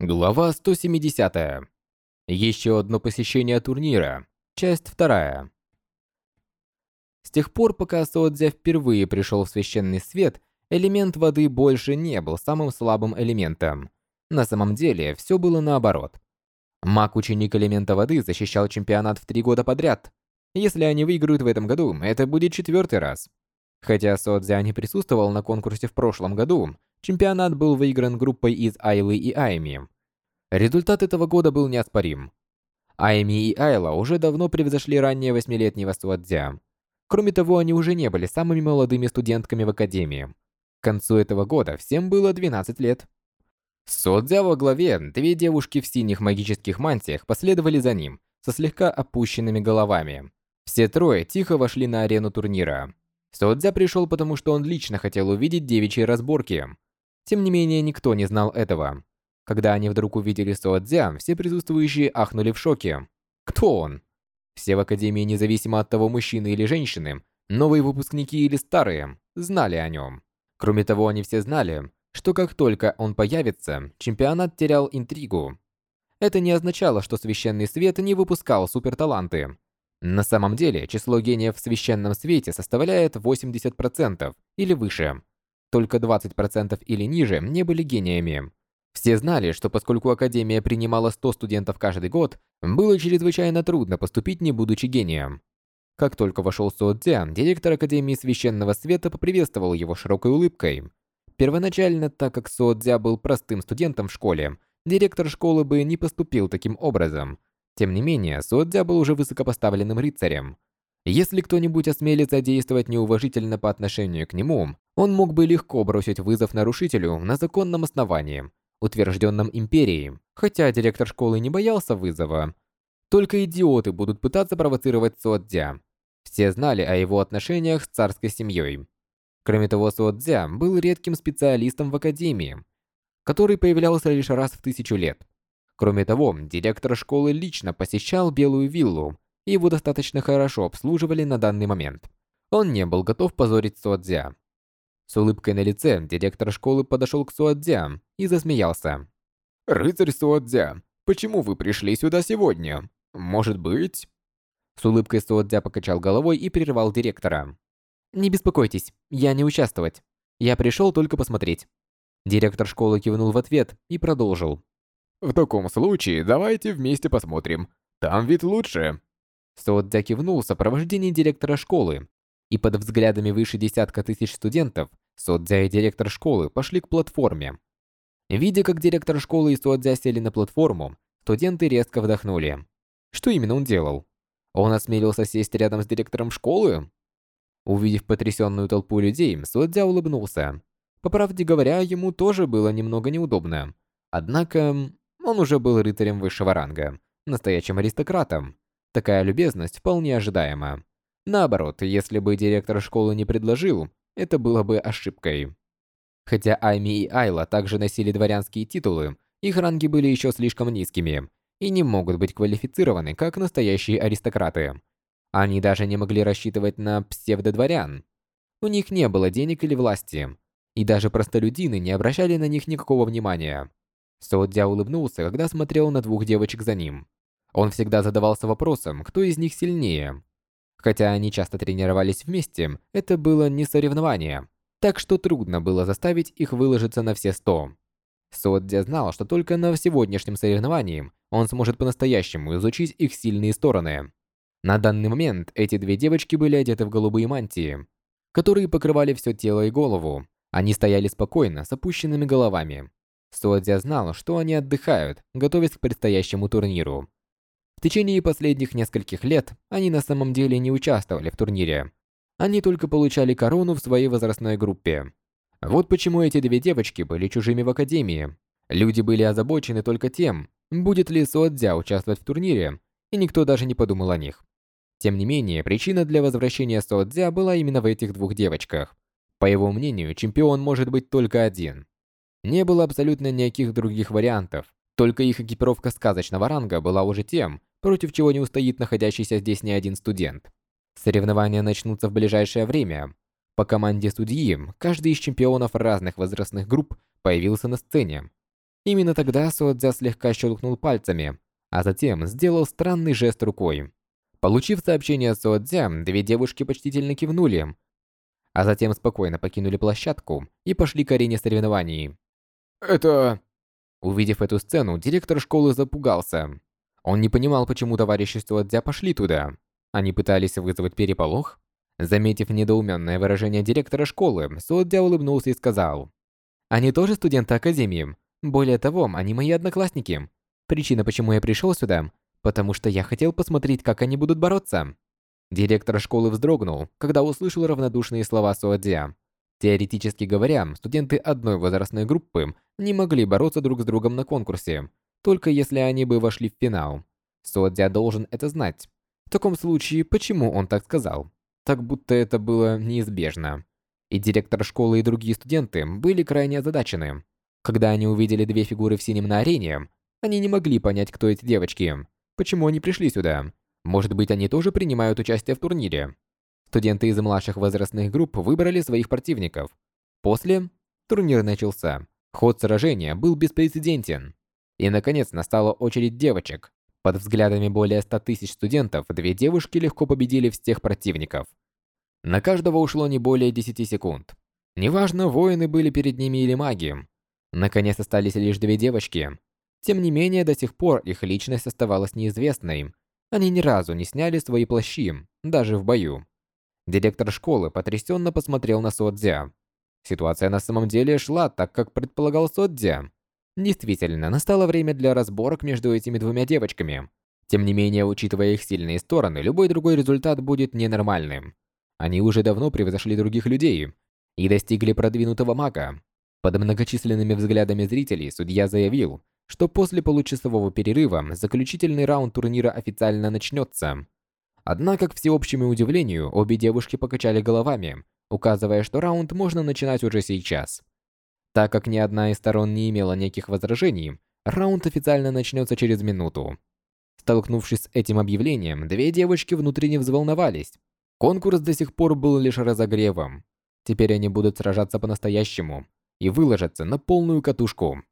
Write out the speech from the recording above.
Глава 170. Еще одно посещение турнира. Часть вторая. С тех пор, пока Содзя впервые пришел в священный свет, элемент воды больше не был самым слабым элементом. На самом деле, все было наоборот. Маг-ученик элемента воды защищал чемпионат в три года подряд. Если они выиграют в этом году, это будет четвертый раз. Хотя Содзя не присутствовал на конкурсе в прошлом году, Чемпионат был выигран группой из Айлы и Айми. Результат этого года был неоспорим. Айми и Айла уже давно превзошли ранее восьмилетнего Суадзя. Кроме того, они уже не были самыми молодыми студентками в Академии. К концу этого года всем было 12 лет. Содзя во главе, две девушки в синих магических мантиях последовали за ним, со слегка опущенными головами. Все трое тихо вошли на арену турнира. Содзя пришел потому, что он лично хотел увидеть девичьи разборки. Тем не менее, никто не знал этого. Когда они вдруг увидели Суадзя, все присутствующие ахнули в шоке. Кто он? Все в Академии, независимо от того, мужчины или женщины, новые выпускники или старые, знали о нем. Кроме того, они все знали, что как только он появится, чемпионат терял интригу. Это не означало, что Священный Свет не выпускал суперталанты. На самом деле, число гениев в Священном Свете составляет 80% или выше только 20% или ниже не были гениями. Все знали, что поскольку Академия принимала 100 студентов каждый год, было чрезвычайно трудно поступить, не будучи гением. Как только вошел Со директор Академии Священного Света поприветствовал его широкой улыбкой. Первоначально, так как Со был простым студентом в школе, директор школы бы не поступил таким образом. Тем не менее, Со был уже высокопоставленным рыцарем. Если кто-нибудь осмелится действовать неуважительно по отношению к нему, он мог бы легко бросить вызов нарушителю на законном основании, утвержденном империей, хотя директор школы не боялся вызова. Только идиоты будут пытаться провоцировать Суодзя. Все знали о его отношениях с царской семьей. Кроме того, Суодзя был редким специалистом в академии, который появлялся лишь раз в тысячу лет. Кроме того, директор школы лично посещал Белую виллу, и его достаточно хорошо обслуживали на данный момент. Он не был готов позорить Суодзя. С улыбкой на лице директор школы подошел к Суадзя и засмеялся. «Рыцарь Суадзя, почему вы пришли сюда сегодня? Может быть...» С улыбкой Суадзя покачал головой и прервал директора. «Не беспокойтесь, я не участвовать. Я пришел только посмотреть». Директор школы кивнул в ответ и продолжил. «В таком случае давайте вместе посмотрим. Там вид лучше». Суадзя кивнул в сопровождении директора школы и под взглядами выше десятка тысяч студентов Содзя и директор школы пошли к платформе. Видя, как директор школы и Содзя сели на платформу, студенты резко вдохнули. Что именно он делал? Он осмелился сесть рядом с директором школы? Увидев потрясенную толпу людей, Содзя улыбнулся. По правде говоря, ему тоже было немного неудобно. Однако, он уже был рыцарем высшего ранга, настоящим аристократом. Такая любезность вполне ожидаема. Наоборот, если бы директор школы не предложил, это было бы ошибкой. Хотя Айми и Айла также носили дворянские титулы, их ранги были еще слишком низкими и не могут быть квалифицированы как настоящие аристократы. Они даже не могли рассчитывать на псевдодворян. У них не было денег или власти, и даже простолюдины не обращали на них никакого внимания. Содзя улыбнулся, когда смотрел на двух девочек за ним. Он всегда задавался вопросом, кто из них сильнее. Хотя они часто тренировались вместе, это было не соревнование, так что трудно было заставить их выложиться на все сто. Содзя знал, что только на сегодняшнем соревновании он сможет по-настоящему изучить их сильные стороны. На данный момент эти две девочки были одеты в голубые мантии, которые покрывали все тело и голову. Они стояли спокойно, с опущенными головами. Содзя знал, что они отдыхают, готовясь к предстоящему турниру. В течение последних нескольких лет они на самом деле не участвовали в турнире. Они только получали корону в своей возрастной группе. Вот почему эти две девочки были чужими в академии. Люди были озабочены только тем, будет ли Суадзя участвовать в турнире, и никто даже не подумал о них. Тем не менее, причина для возвращения Суадзя была именно в этих двух девочках. По его мнению, чемпион может быть только один. Не было абсолютно никаких других вариантов. Только их экипировка сказочного ранга была уже тем, против чего не устоит находящийся здесь ни один студент. Соревнования начнутся в ближайшее время. По команде судьи, каждый из чемпионов разных возрастных групп появился на сцене. Именно тогда Суодзя слегка щелкнул пальцами, а затем сделал странный жест рукой. Получив сообщение от Суодзя, две девушки почтительно кивнули, а затем спокойно покинули площадку и пошли к арене соревнований. «Это...» Увидев эту сцену, директор школы запугался. Он не понимал, почему товарищи Суодзя пошли туда. Они пытались вызвать переполох? Заметив недоуменное выражение директора школы, Суодзя улыбнулся и сказал. «Они тоже студенты Академии. Более того, они мои одноклассники. Причина, почему я пришел сюда, потому что я хотел посмотреть, как они будут бороться». Директор школы вздрогнул, когда услышал равнодушные слова Суодзя. Теоретически говоря, студенты одной возрастной группы не могли бороться друг с другом на конкурсе, только если они бы вошли в финал. Суодзя должен это знать. В таком случае, почему он так сказал? Так будто это было неизбежно. И директор школы и другие студенты были крайне озадачены. Когда они увидели две фигуры в синем на арене, они не могли понять, кто эти девочки. Почему они пришли сюда? Может быть, они тоже принимают участие в турнире? Студенты из младших возрастных групп выбрали своих противников. После турнир начался. Ход сражения был беспрецедентен. И, наконец, настала очередь девочек. Под взглядами более 100 тысяч студентов, две девушки легко победили всех противников. На каждого ушло не более 10 секунд. Неважно, воины были перед ними или маги. Наконец остались лишь две девочки. Тем не менее, до сих пор их личность оставалась неизвестной. Они ни разу не сняли свои плащи, даже в бою. Директор школы потрясенно посмотрел на Содзя. Ситуация на самом деле шла так, как предполагал Содзя. Действительно, настало время для разборок между этими двумя девочками. Тем не менее, учитывая их сильные стороны, любой другой результат будет ненормальным. Они уже давно превзошли других людей и достигли продвинутого мага. Под многочисленными взглядами зрителей судья заявил, что после получасового перерыва заключительный раунд турнира официально начнется. Однако, к всеобщему удивлению, обе девушки покачали головами, указывая, что раунд можно начинать уже сейчас. Так как ни одна из сторон не имела никаких возражений, раунд официально начнется через минуту. Столкнувшись с этим объявлением, две девочки внутренне взволновались. Конкурс до сих пор был лишь разогревом. Теперь они будут сражаться по-настоящему и выложатся на полную катушку.